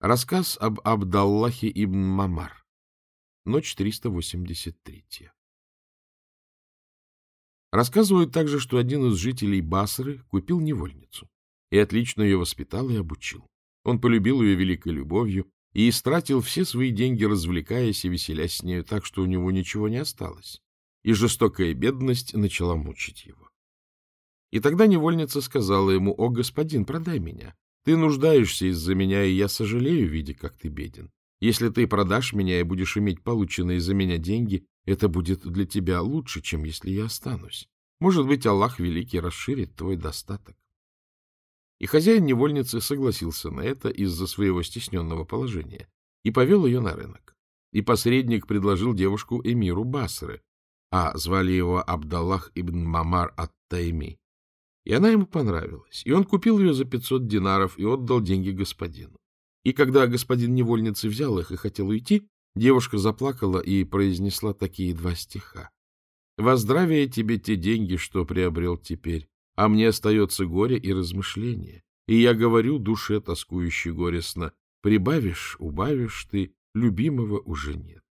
Рассказ об Абдаллахе ибн Мамар. Ночь 383. Рассказывают также, что один из жителей Басры купил невольницу и отлично ее воспитал и обучил. Он полюбил ее великой любовью и истратил все свои деньги, развлекаясь и веселясь с нею так, что у него ничего не осталось, и жестокая бедность начала мучить его. И тогда невольница сказала ему, «О, господин, продай меня. Ты нуждаешься из-за меня, и я сожалею, видя, как ты беден. Если ты продашь меня и будешь иметь полученные за меня деньги, это будет для тебя лучше, чем если я останусь. Может быть, Аллах Великий расширит твой достаток. И хозяин невольницы согласился на это из-за своего стесненного положения и повел ее на рынок. И посредник предложил девушку эмиру Басры, а звали его Абдаллах ибн Мамар ат-Тайми. И она ему понравилась, и он купил ее за пятьсот динаров и отдал деньги господину. И когда господин невольницы взял их и хотел уйти, девушка заплакала и произнесла такие два стиха. «Во здравие тебе те деньги, что приобрел теперь, а мне остается горе и размышление. И я говорю душе, тоскующей горестно, прибавишь, убавишь ты, любимого уже нет».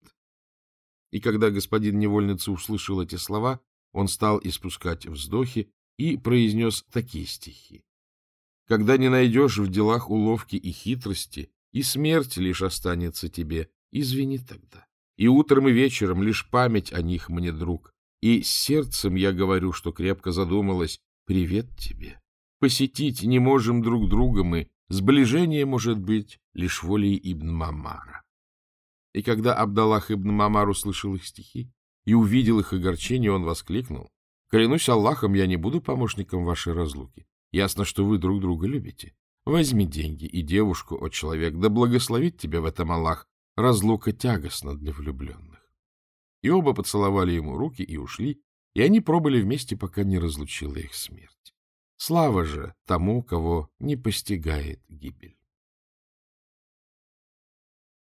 И когда господин невольницы услышал эти слова, он стал испускать вздохи и произнес такие стихи. «Когда не найдешь в делах уловки и хитрости, и смерть лишь останется тебе, извини тогда. И утром и вечером лишь память о них мне, друг, и сердцем я говорю, что крепко задумалась, привет тебе. Посетить не можем друг друга мы, сближение может быть лишь волей Ибн Мамара. И когда Абдаллах Ибн Мамар услышал их стихи и увидел их огорчение, он воскликнул, «Клянусь Аллахом, я не буду помощником вашей разлуки. Ясно, что вы друг друга любите. Возьми деньги и девушку, о человек, да благословит тебя в этом Аллах. Разлука тягостна для влюбленных. И оба поцеловали ему руки и ушли, и они пробыли вместе, пока не разлучила их смерть. Слава же тому, кого не постигает гибель.